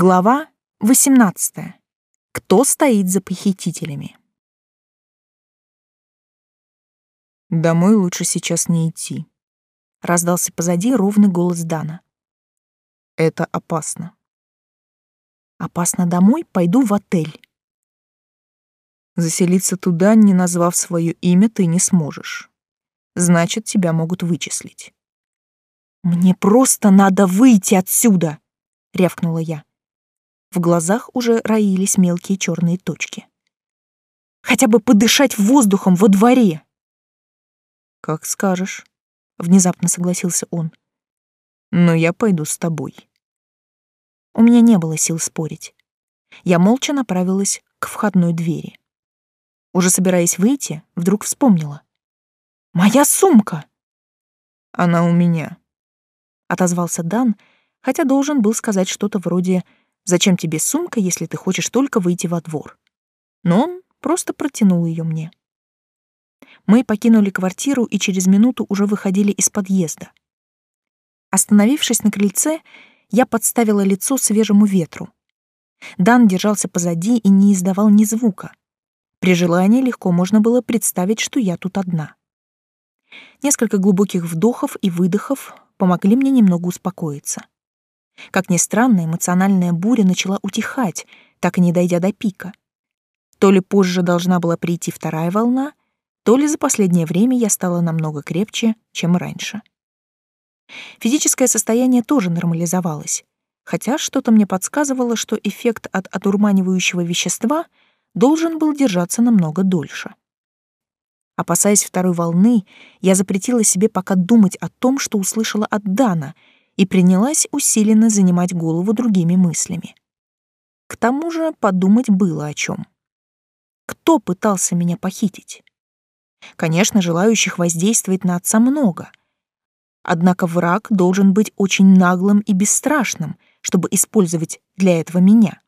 Глава 18. Кто стоит за похитителями? Домой лучше сейчас не идти. Раздался позади ровный голос Дана. Это опасно. Опасно домой, пойду в отель. Заселиться туда, не назвав свое имя, ты не сможешь. Значит, тебя могут вычислить. Мне просто надо выйти отсюда, рявкнула я. В глазах уже роились мелкие черные точки. Хотя бы подышать воздухом во дворе. Как скажешь, внезапно согласился он. Но я пойду с тобой. У меня не было сил спорить. Я молча направилась к входной двери. Уже собираясь выйти, вдруг вспомнила. «Моя сумка!» «Она у меня», — отозвался Дан, хотя должен был сказать что-то вроде Зачем тебе сумка, если ты хочешь только выйти во двор? Но он просто протянул ее мне. Мы покинули квартиру и через минуту уже выходили из подъезда. Остановившись на крыльце, я подставила лицо свежему ветру. Дан держался позади и не издавал ни звука. При желании легко можно было представить, что я тут одна. Несколько глубоких вдохов и выдохов помогли мне немного успокоиться. Как ни странно, эмоциональная буря начала утихать, так и не дойдя до пика. То ли позже должна была прийти вторая волна, то ли за последнее время я стала намного крепче, чем раньше. Физическое состояние тоже нормализовалось, хотя что-то мне подсказывало, что эффект от одурманивающего вещества должен был держаться намного дольше. Опасаясь второй волны, я запретила себе пока думать о том, что услышала от Дана — и принялась усиленно занимать голову другими мыслями. К тому же подумать было о чем. Кто пытался меня похитить? Конечно, желающих воздействовать на отца много. Однако враг должен быть очень наглым и бесстрашным, чтобы использовать для этого меня.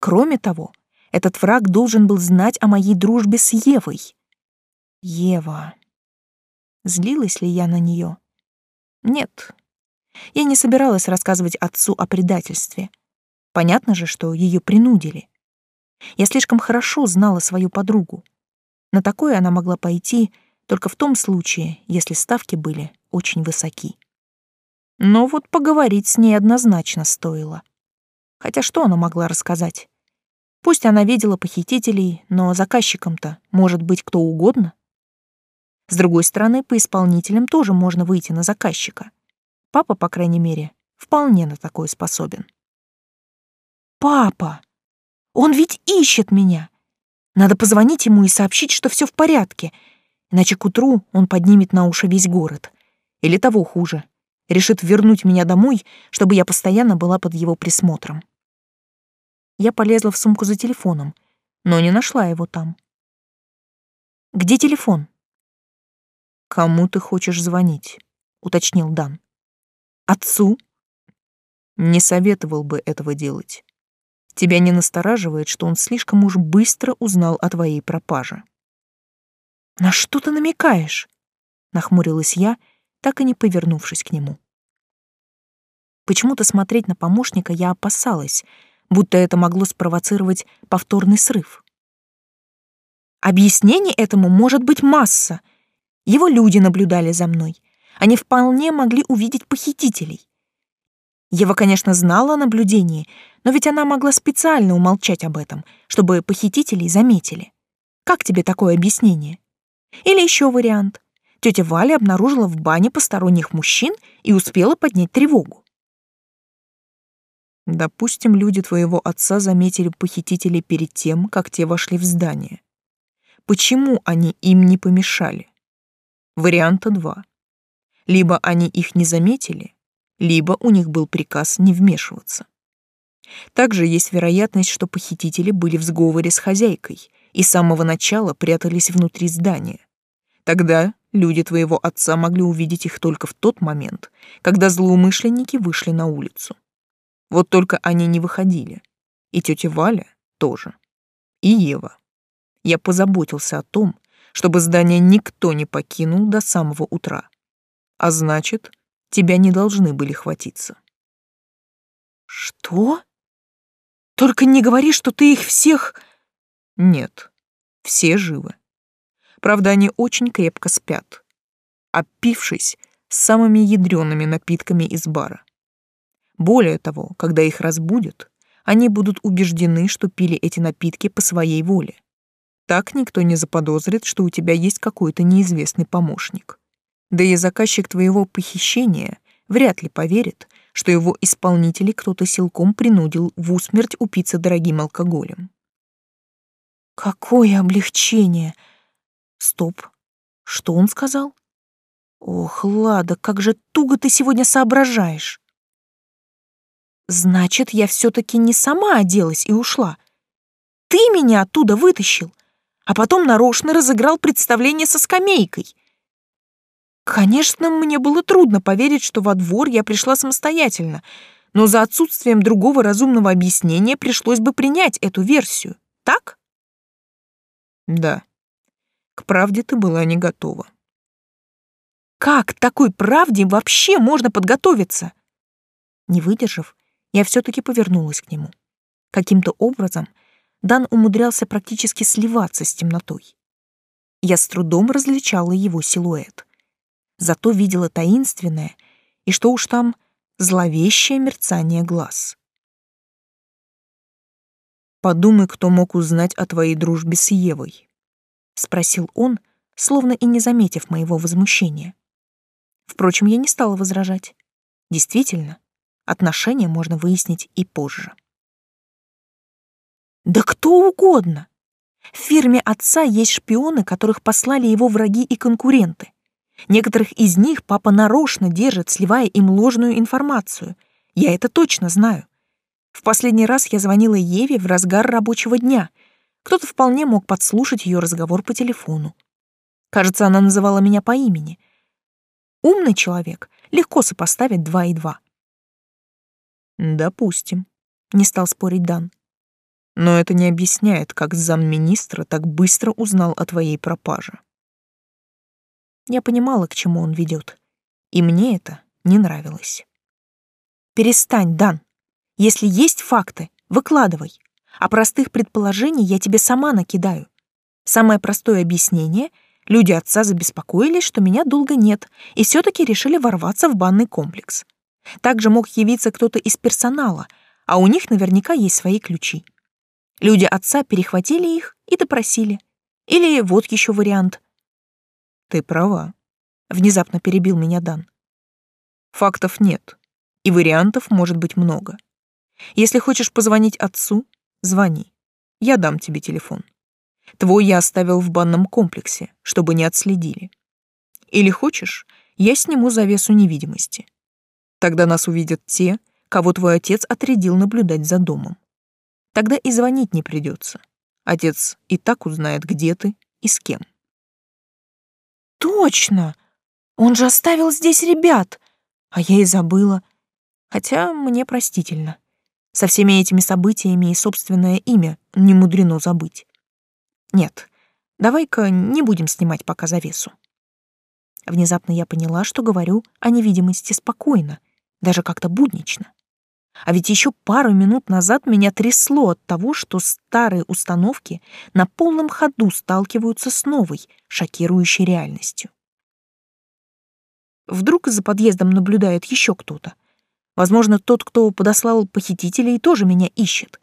Кроме того, этот враг должен был знать о моей дружбе с Евой. Ева. Злилась ли я на нее? Нет, я не собиралась рассказывать отцу о предательстве. Понятно же, что ее принудили. Я слишком хорошо знала свою подругу. На такое она могла пойти только в том случае, если ставки были очень высоки. Но вот поговорить с ней однозначно стоило. Хотя что она могла рассказать? Пусть она видела похитителей, но заказчиком-то может быть кто угодно. С другой стороны, по исполнителям тоже можно выйти на заказчика. Папа, по крайней мере, вполне на такое способен. Папа! Он ведь ищет меня! Надо позвонить ему и сообщить, что все в порядке, иначе к утру он поднимет на уши весь город. Или того хуже, решит вернуть меня домой, чтобы я постоянно была под его присмотром. Я полезла в сумку за телефоном, но не нашла его там. «Где телефон?» «Кому ты хочешь звонить?» — уточнил Дан. Отцу? Не советовал бы этого делать. Тебя не настораживает, что он слишком уж быстро узнал о твоей пропаже. На что ты намекаешь? Нахмурилась я, так и не повернувшись к нему. Почему-то смотреть на помощника я опасалась, будто это могло спровоцировать повторный срыв. Объяснений этому может быть масса. Его люди наблюдали за мной. Они вполне могли увидеть похитителей. Ева, конечно, знала о наблюдении, но ведь она могла специально умолчать об этом, чтобы похитителей заметили. Как тебе такое объяснение? Или еще вариант. Тетя Валя обнаружила в бане посторонних мужчин и успела поднять тревогу. Допустим, люди твоего отца заметили похитителей перед тем, как те вошли в здание. Почему они им не помешали? Варианта два. Либо они их не заметили, либо у них был приказ не вмешиваться. Также есть вероятность, что похитители были в сговоре с хозяйкой и с самого начала прятались внутри здания. Тогда люди твоего отца могли увидеть их только в тот момент, когда злоумышленники вышли на улицу. Вот только они не выходили. И тетя Валя тоже. И Ева. Я позаботился о том, чтобы здание никто не покинул до самого утра а значит, тебя не должны были хватиться. Что? Только не говори, что ты их всех... Нет, все живы. Правда, они очень крепко спят, опившись самыми ядреными напитками из бара. Более того, когда их разбудят, они будут убеждены, что пили эти напитки по своей воле. Так никто не заподозрит, что у тебя есть какой-то неизвестный помощник. Да и заказчик твоего похищения вряд ли поверит, что его исполнители кто-то силком принудил в усмерть упиться дорогим алкоголем. Какое облегчение! Стоп. Что он сказал? Ох, Лада, как же туго ты сегодня соображаешь. Значит, я все-таки не сама оделась и ушла. Ты меня оттуда вытащил, а потом нарочно разыграл представление со скамейкой. Конечно, мне было трудно поверить, что во двор я пришла самостоятельно, но за отсутствием другого разумного объяснения пришлось бы принять эту версию. Так? Да. К правде ты была не готова. Как к такой правде вообще можно подготовиться? Не выдержав, я все-таки повернулась к нему. Каким-то образом Дан умудрялся практически сливаться с темнотой. Я с трудом различала его силуэт. Зато видела таинственное и, что уж там, зловещее мерцание глаз. «Подумай, кто мог узнать о твоей дружбе с Евой», — спросил он, словно и не заметив моего возмущения. Впрочем, я не стала возражать. Действительно, Отношения можно выяснить и позже. Да кто угодно. В фирме отца есть шпионы, которых послали его враги и конкуренты. Некоторых из них папа нарочно держит, сливая им ложную информацию. Я это точно знаю. В последний раз я звонила Еве в разгар рабочего дня. Кто-то вполне мог подслушать ее разговор по телефону. Кажется, она называла меня по имени. Умный человек легко сопоставит два и два. Допустим, не стал спорить Дан. Но это не объясняет, как замминистра так быстро узнал о твоей пропаже. Я понимала, к чему он ведет, и мне это не нравилось. Перестань, Дан. Если есть факты, выкладывай. А простых предположений я тебе сама накидаю. Самое простое объяснение — люди отца забеспокоились, что меня долго нет, и все таки решили ворваться в банный комплекс. Также мог явиться кто-то из персонала, а у них наверняка есть свои ключи. Люди отца перехватили их и допросили. Или вот еще вариант. Ты права. Внезапно перебил меня Дан. Фактов нет, и вариантов может быть много. Если хочешь позвонить отцу, звони. Я дам тебе телефон. Твой я оставил в банном комплексе, чтобы не отследили. Или хочешь, я сниму завесу невидимости. Тогда нас увидят те, кого твой отец отрядил наблюдать за домом. Тогда и звонить не придется. Отец и так узнает, где ты и с кем. Точно! Он же оставил здесь ребят, а я и забыла. Хотя мне простительно. Со всеми этими событиями и собственное имя не мудрено забыть. Нет, давай-ка не будем снимать пока завесу. Внезапно я поняла, что говорю о невидимости спокойно, даже как-то буднично. А ведь еще пару минут назад меня трясло от того, что старые установки на полном ходу сталкиваются с новой, шокирующей реальностью. Вдруг за подъездом наблюдает еще кто-то. Возможно, тот, кто подослал похитителей, тоже меня ищет.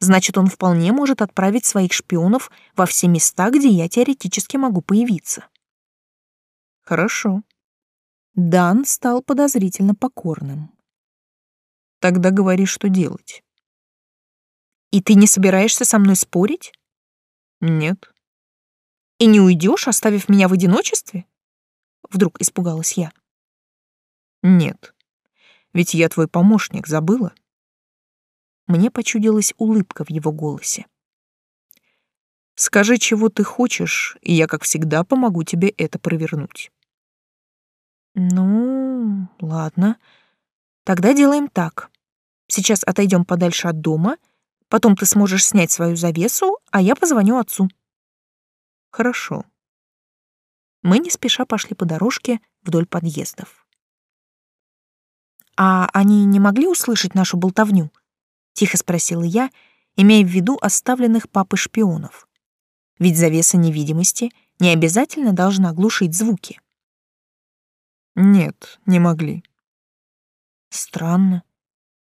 Значит, он вполне может отправить своих шпионов во все места, где я теоретически могу появиться. Хорошо, Дан стал подозрительно покорным. Тогда говори, что делать. И ты не собираешься со мной спорить? Нет. И не уйдешь, оставив меня в одиночестве? Вдруг испугалась я. Нет. Ведь я твой помощник, забыла? Мне почудилась улыбка в его голосе. Скажи, чего ты хочешь, и я, как всегда, помогу тебе это провернуть. Ну, ладно. Тогда делаем так. Сейчас отойдем подальше от дома, потом ты сможешь снять свою завесу, а я позвоню отцу. Хорошо. Мы не спеша пошли по дорожке вдоль подъездов. А они не могли услышать нашу болтовню? Тихо спросила я имея в виду оставленных папы шпионов. Ведь завеса невидимости не обязательно должна глушить звуки. Нет, не могли. Странно,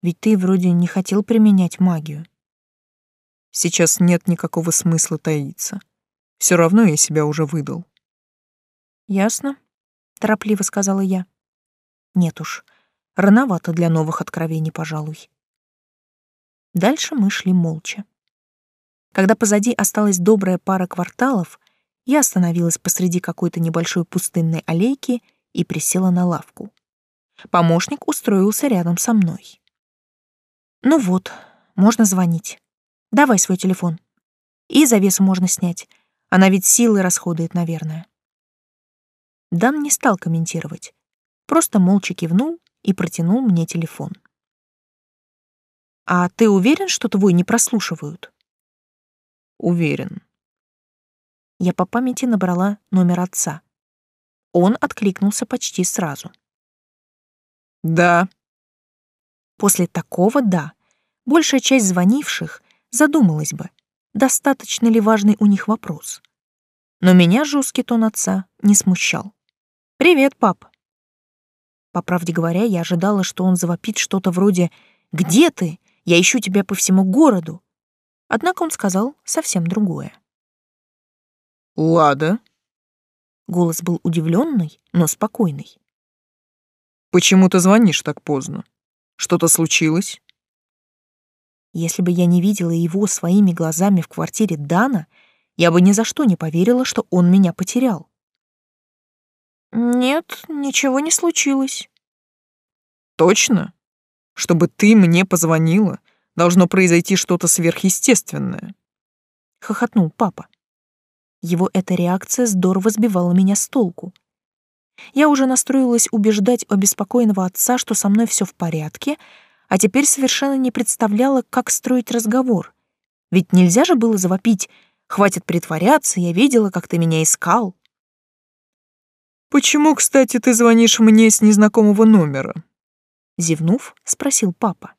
ведь ты вроде не хотел применять магию. Сейчас нет никакого смысла таиться. Все равно я себя уже выдал. Ясно, торопливо сказала я. Нет уж, рановато для новых откровений, пожалуй. Дальше мы шли молча. Когда позади осталась добрая пара кварталов, я остановилась посреди какой-то небольшой пустынной аллейки и присела на лавку. Помощник устроился рядом со мной. «Ну вот, можно звонить. Давай свой телефон. И завесу можно снять. Она ведь силы расходует, наверное». Дан не стал комментировать. Просто молча кивнул и протянул мне телефон. «А ты уверен, что твой не прослушивают?» «Уверен». Я по памяти набрала номер отца. Он откликнулся почти сразу. «Да». После такого «да» большая часть звонивших задумалась бы, достаточно ли важный у них вопрос. Но меня жесткий тон отца не смущал. «Привет, пап». По правде говоря, я ожидала, что он завопит что-то вроде «Где ты? Я ищу тебя по всему городу». Однако он сказал совсем другое. «Лада?» Голос был удивленный, но спокойный. «Почему ты звонишь так поздно? Что-то случилось?» Если бы я не видела его своими глазами в квартире Дана, я бы ни за что не поверила, что он меня потерял. Нет, ничего не случилось. Точно? Чтобы ты мне позвонила, должно произойти что-то сверхъестественное. Хохотнул папа. Его эта реакция здорово сбивала меня с толку. Я уже настроилась убеждать обеспокоенного отца, что со мной все в порядке, а теперь совершенно не представляла, как строить разговор. Ведь нельзя же было завопить «Хватит притворяться, я видела, как ты меня искал». «Почему, кстати, ты звонишь мне с незнакомого номера?» Зевнув, спросил папа.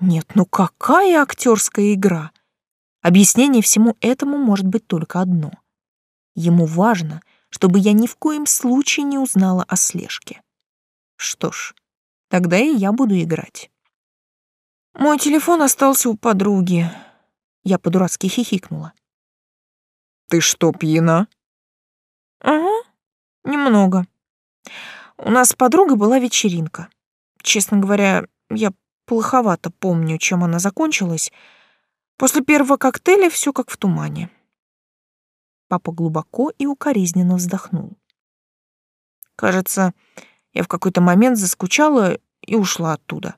«Нет, ну какая актерская игра!» Объяснение всему этому может быть только одно. Ему важно, чтобы я ни в коем случае не узнала о слежке. Что ж, тогда и я буду играть. Мой телефон остался у подруги. Я по-дурацки хихикнула. «Ты что, пьяна?» «Ага, Немного. У нас с подругой была вечеринка. Честно говоря, я плоховато помню, чем она закончилась. После первого коктейля все как в тумане. Папа глубоко и укоризненно вздохнул. Кажется, я в какой-то момент заскучала и ушла оттуда.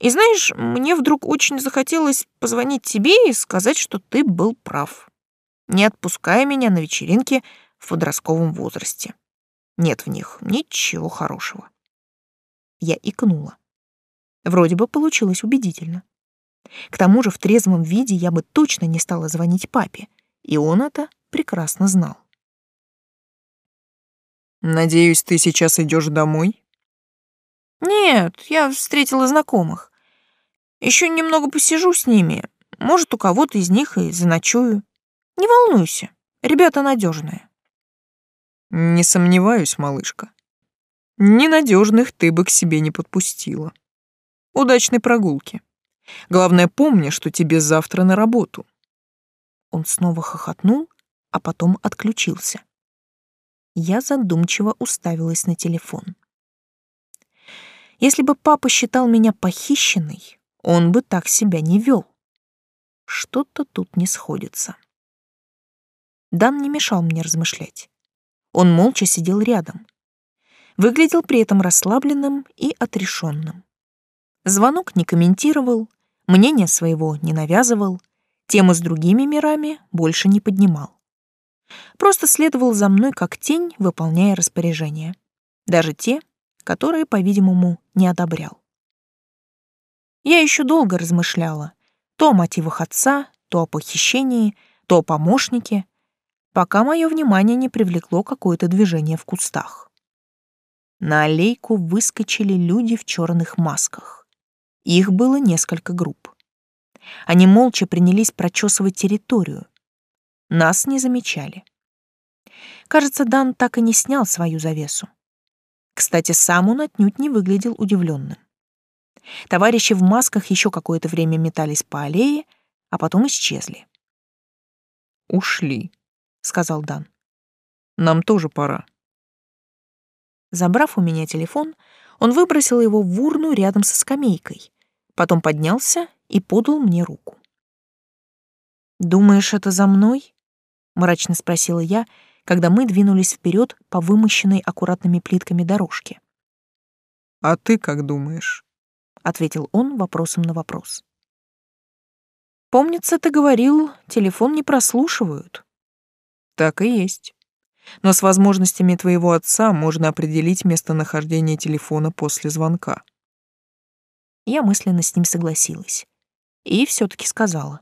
И знаешь, мне вдруг очень захотелось позвонить тебе и сказать, что ты был прав. Не отпуская меня на вечеринки в подростковом возрасте. Нет в них ничего хорошего. Я икнула. Вроде бы получилось убедительно. К тому же в трезвом виде я бы точно не стала звонить папе, и он это прекрасно знал. «Надеюсь, ты сейчас идешь домой?» «Нет, я встретила знакомых. Еще немного посижу с ними. Может, у кого-то из них и заночую. Не волнуйся, ребята надежные. Не сомневаюсь, малышка. Ненадежных ты бы к себе не подпустила. Удачной прогулки. Главное, помни, что тебе завтра на работу. Он снова хохотнул, а потом отключился. Я задумчиво уставилась на телефон. Если бы папа считал меня похищенной, он бы так себя не вел. Что-то тут не сходится. Дан не мешал мне размышлять. Он молча сидел рядом. Выглядел при этом расслабленным и отрешенным. Звонок не комментировал, мнения своего не навязывал, темы с другими мирами больше не поднимал. Просто следовал за мной как тень, выполняя распоряжения. Даже те, которые, по-видимому, не одобрял. Я еще долго размышляла. То о мотивах отца, то о похищении, то о помощнике, пока мое внимание не привлекло какое-то движение в кустах. На аллейку выскочили люди в черных масках. Их было несколько групп. Они молча принялись прочесывать территорию. Нас не замечали. Кажется, Дан так и не снял свою завесу. Кстати, сам он отнюдь не выглядел удивленным. Товарищи в масках еще какое-то время метались по аллее, а потом исчезли. «Ушли», — сказал Дан. «Нам тоже пора». Забрав у меня телефон, он выбросил его в урну рядом со скамейкой, потом поднялся и подал мне руку. «Думаешь, это за мной?» — мрачно спросила я, когда мы двинулись вперед по вымощенной аккуратными плитками дорожке. «А ты как думаешь?» — ответил он вопросом на вопрос. «Помнится, ты говорил, телефон не прослушивают». «Так и есть. Но с возможностями твоего отца можно определить местонахождение телефона после звонка». Я мысленно с ним согласилась. И все таки сказала.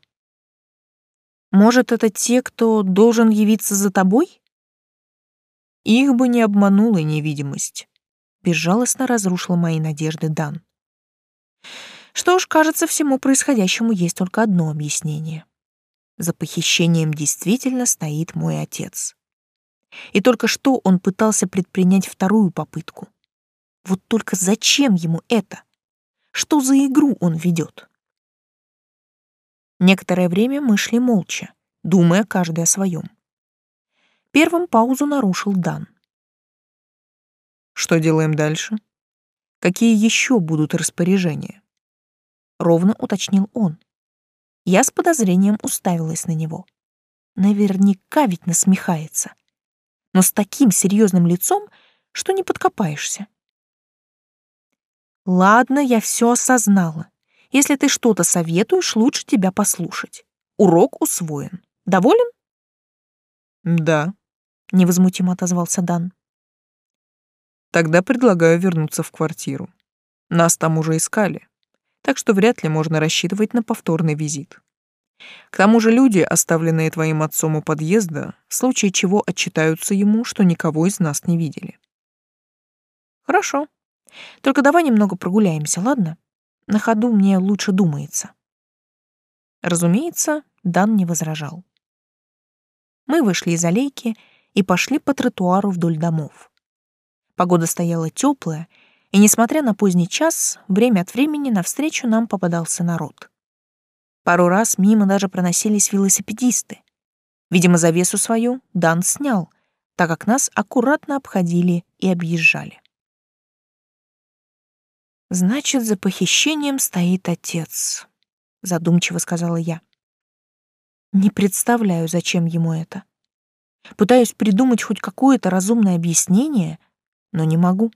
«Может, это те, кто должен явиться за тобой?» Их бы не обманула невидимость. Безжалостно разрушила мои надежды Дан. Что ж, кажется, всему происходящему есть только одно объяснение. За похищением действительно стоит мой отец. И только что он пытался предпринять вторую попытку. Вот только зачем ему это? Что за игру он ведет? Некоторое время мы шли молча, думая каждый о своем. Первым паузу нарушил Дан. Что делаем дальше? Какие еще будут распоряжения? Ровно уточнил он. Я с подозрением уставилась на него. Наверняка ведь насмехается. Но с таким серьезным лицом, что не подкопаешься. Ладно, я все осознала. Если ты что-то советуешь, лучше тебя послушать. Урок усвоен. Доволен? Да, невозмутимо отозвался Дан. Тогда предлагаю вернуться в квартиру. Нас там уже искали, так что вряд ли можно рассчитывать на повторный визит. К тому же люди, оставленные твоим отцом у подъезда, в случае чего отчитаются ему, что никого из нас не видели. Хорошо. Только давай немного прогуляемся, ладно? На ходу мне лучше думается. Разумеется, Дан не возражал. Мы вышли из аллейки и пошли по тротуару вдоль домов. Погода стояла теплая, и, несмотря на поздний час, время от времени навстречу нам попадался народ. Пару раз мимо даже проносились велосипедисты. Видимо, завесу свою Дан снял, так как нас аккуратно обходили и объезжали. «Значит, за похищением стоит отец», — задумчиво сказала я. «Не представляю, зачем ему это. Пытаюсь придумать хоть какое-то разумное объяснение, но не могу.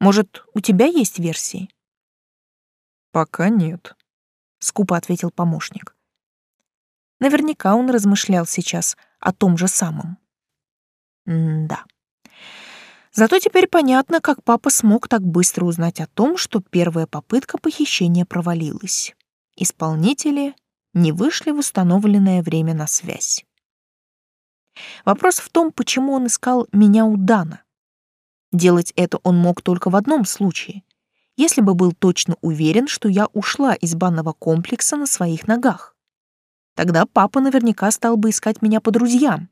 Может, у тебя есть версии? Пока нет, скупо ответил помощник. Наверняка он размышлял сейчас о том же самом. М-да. Зато теперь понятно, как папа смог так быстро узнать о том, что первая попытка похищения провалилась. Исполнители не вышли в установленное время на связь. Вопрос в том, почему он искал меня у Дана. Делать это он мог только в одном случае, если бы был точно уверен, что я ушла из банного комплекса на своих ногах. Тогда папа наверняка стал бы искать меня по друзьям,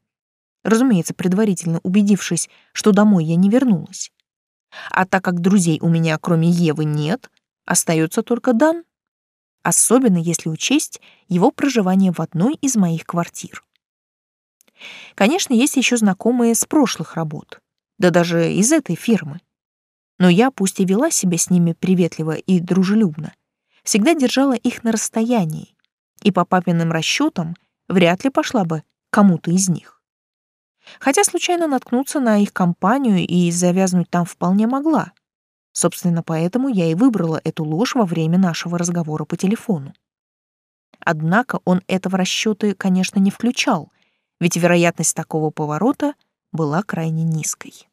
разумеется, предварительно убедившись, что домой я не вернулась. А так как друзей у меня, кроме Евы, нет, остается только Дан, особенно если учесть его проживание в одной из моих квартир. Конечно, есть еще знакомые с прошлых работ, да даже из этой фирмы. Но я, пусть и вела себя с ними приветливо и дружелюбно, всегда держала их на расстоянии, и по папиным расчетам вряд ли пошла бы кому-то из них. Хотя случайно наткнуться на их компанию и завязнуть там вполне могла. Собственно, поэтому я и выбрала эту ложь во время нашего разговора по телефону. Однако он этого расчета, конечно, не включал, ведь вероятность такого поворота была крайне низкой.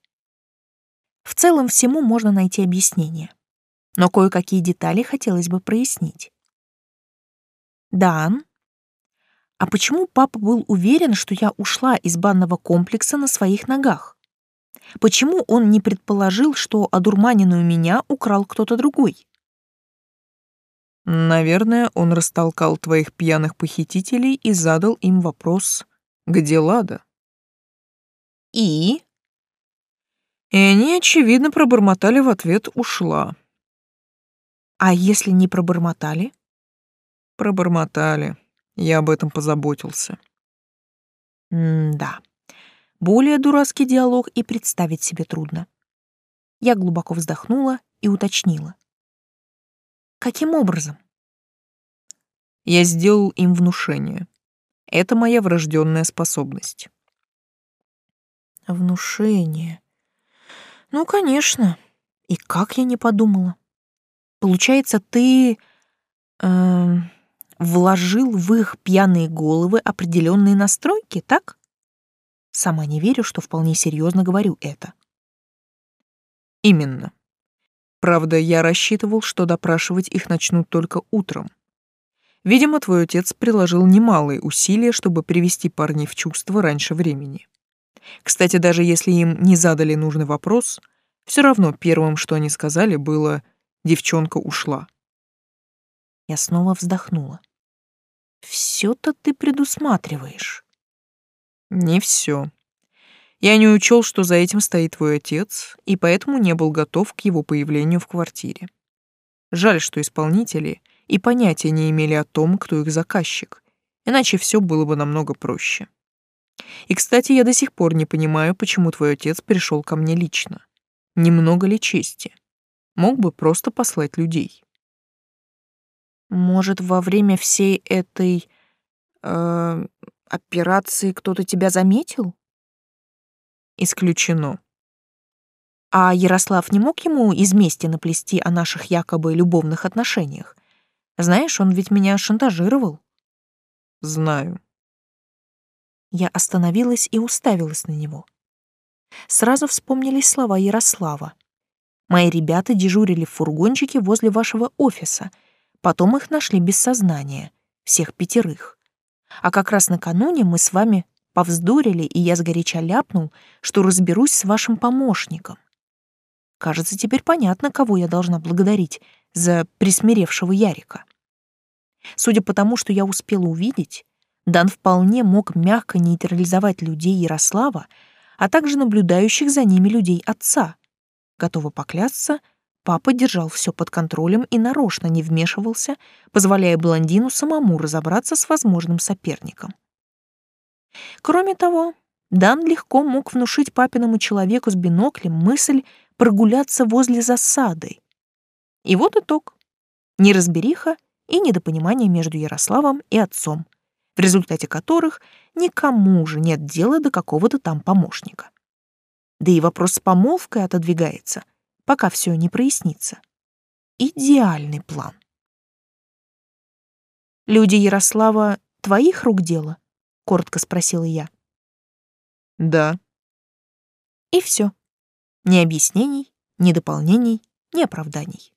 В целом всему можно найти объяснение, но кое-какие детали хотелось бы прояснить. Дан, а почему папа был уверен, что я ушла из банного комплекса на своих ногах? Почему он не предположил, что одурманенную меня украл кто-то другой? Наверное, он растолкал твоих пьяных похитителей и задал им вопрос «Где Лада?» И? И они, очевидно, пробормотали в ответ «Ушла». А если не пробормотали? Пробормотали. Я об этом позаботился. М-да. Более дурацкий диалог и представить себе трудно. Я глубоко вздохнула и уточнила. Каким образом? Я сделал им внушение. Это моя врожденная способность. Внушение. Ну, конечно. И как я не подумала. Получается, ты э, вложил в их пьяные головы определенные настройки, так? Сама не верю, что вполне серьезно говорю это. Именно. Правда, я рассчитывал, что допрашивать их начнут только утром. Видимо, твой отец приложил немалые усилия, чтобы привести парней в чувство раньше времени. Кстати, даже если им не задали нужный вопрос, все равно первым, что они сказали, было «девчонка ушла». Я снова вздохнула. «Все-то ты предусматриваешь». «Не все. Я не учел, что за этим стоит твой отец, и поэтому не был готов к его появлению в квартире. Жаль, что исполнители и понятия не имели о том, кто их заказчик, иначе все было бы намного проще. И, кстати, я до сих пор не понимаю, почему твой отец пришел ко мне лично. Немного ли чести? Мог бы просто послать людей. Может, во время всей этой э, операции кто-то тебя заметил? Исключено. А Ярослав не мог ему из мести наплести о наших якобы любовных отношениях? Знаешь, он ведь меня шантажировал. Знаю. Я остановилась и уставилась на него. Сразу вспомнились слова Ярослава. Мои ребята дежурили в фургончике возле вашего офиса. Потом их нашли без сознания, всех пятерых. А как раз накануне мы с вами повздорили, и я сгоряча ляпнул, что разберусь с вашим помощником. Кажется, теперь понятно, кого я должна благодарить за присмиревшего Ярика. Судя по тому, что я успела увидеть, Дан вполне мог мягко нейтрализовать людей Ярослава, а также наблюдающих за ними людей отца. Готова поклясться, папа держал все под контролем и нарочно не вмешивался, позволяя блондину самому разобраться с возможным соперником. Кроме того, Дан легко мог внушить папиному человеку с биноклем мысль прогуляться возле засады. И вот итог. Неразбериха и недопонимание между Ярославом и отцом, в результате которых никому же нет дела до какого-то там помощника. Да и вопрос с помолвкой отодвигается, пока все не прояснится. Идеальный план. Люди Ярослава твоих рук дело? — коротко спросила я. «Да». И все. Ни объяснений, ни дополнений, ни оправданий.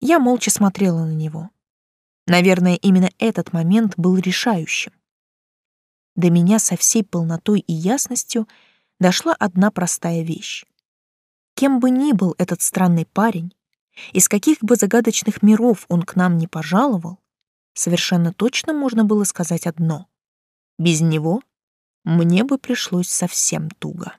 Я молча смотрела на него. Наверное, именно этот момент был решающим. До меня со всей полнотой и ясностью дошла одна простая вещь. Кем бы ни был этот странный парень, из каких бы загадочных миров он к нам не пожаловал, совершенно точно можно было сказать одно. Без него мне бы пришлось совсем туго.